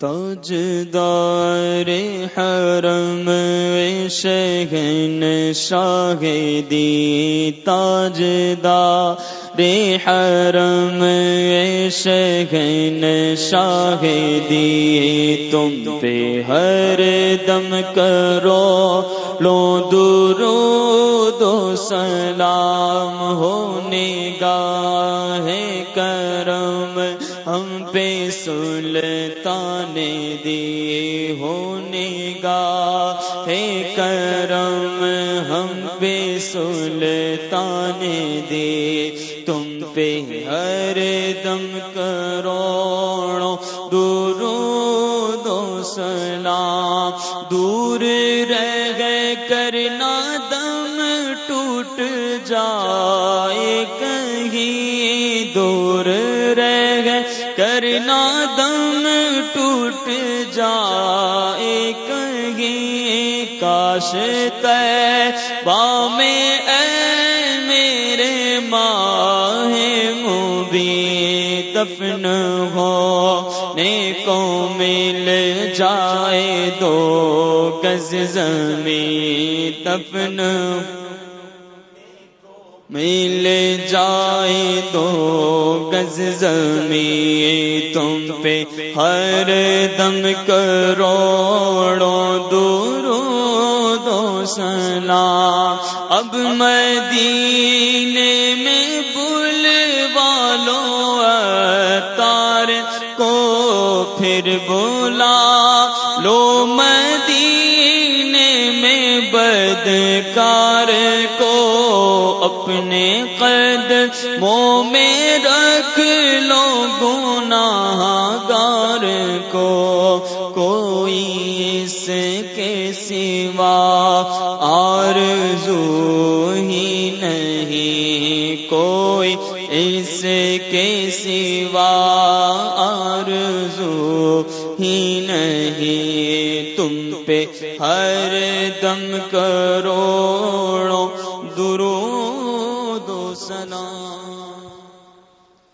تاجدار حرم شہن شاہ دی تاجدار حرم شہن شاہ دی تم پہ ہر دم کرو لو درو دو سلام ہونے گاہ کرم ہم پہ سلطان دی ہونے گا ہے کرم، ہم پہ سلطان دی تم پہ ہر دم کرو دورو دو سلام۔ دور رہ گئے کرنا دم ٹوٹ جائے، کہیں کرنا دم ٹوٹ جائے، کہیں کاش بام اے میرے ماہ مبی دفن ہو نے مل جائے، دو گز زمین دفن مل جائے، دو گز زمین، تم پہ ہر دم کروڑو دورو دو سلام۔ اب مدینے میں بول والو تار کو پھر بولا لو مدینے میں بدکار کو اپنے قد مو میں رکھ لو گناہ گار کو، کوئی اس کے سوا آرزو ہی نہیں، کوئی اس کے سوا آرزو ہی نہیں۔ تم پہ ہر دم کرو سلام